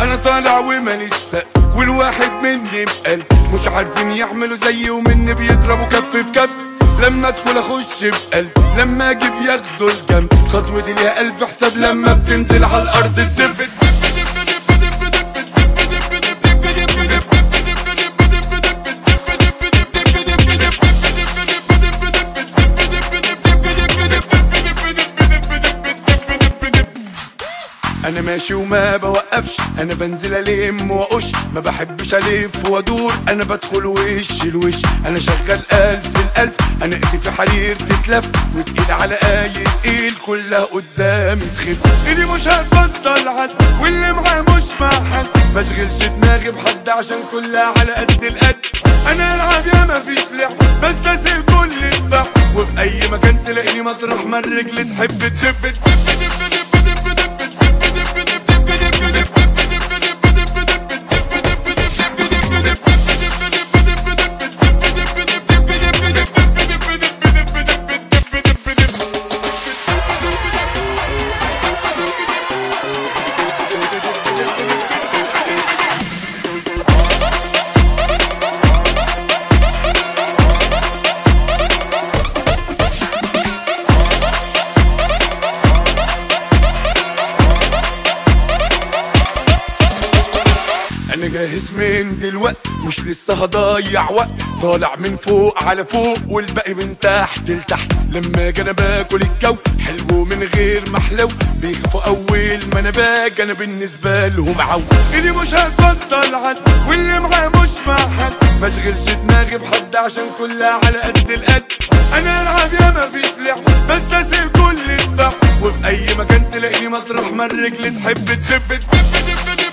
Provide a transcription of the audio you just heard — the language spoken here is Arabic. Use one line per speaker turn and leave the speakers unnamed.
أنا طالع وماليش سقف والواحد مني بقلب مش عارفين يعملوا زيي ومني بيضربوا كف في كف. لما ادخل اخش بقلب لما أجي بياخدوا الجنب خطوتي ليها الف حساب لما بتنزل على الأرض تدب أنا ماشي وما بوقفش أنا بنزل الم واقش. ما بحبش الف وادور أنا بدخل وش الوش. أنا شغال ألف الالف أنا إيدي في حرير تتلف وتقيل على اي تقيل كلها قدامي تخف إيدي مش هتبطل عد واللي معاه مش مع حد ما اشغلش دماغي بحد عشان كلها على قد القد. أنا ألعب يا ما فيش لعب بس أسيب كل الصح وفي أي مكان تلاقيني مطرح ما الرجل تحب تدب تدب تدب جاهز من دلوقت مش لسه هضيع وقت. طالع من فوق على فوق والباقي من تحت لتحت. لما أجي أنا باكل الجو حلو من غير محلو بيخافوا أول ما أنا باجي أنا بالنسبة لهم عو ايدي مش هتبطل عد واللي معاه مش مع حد ما أشغلش دماغي بحد عشان كلها على قد القد. أنا ألعب يا ما فيش لعب بس أسيب كل الصح وفي أي مكان تلاقيني مطرح ما الرجل تحب تدب تدب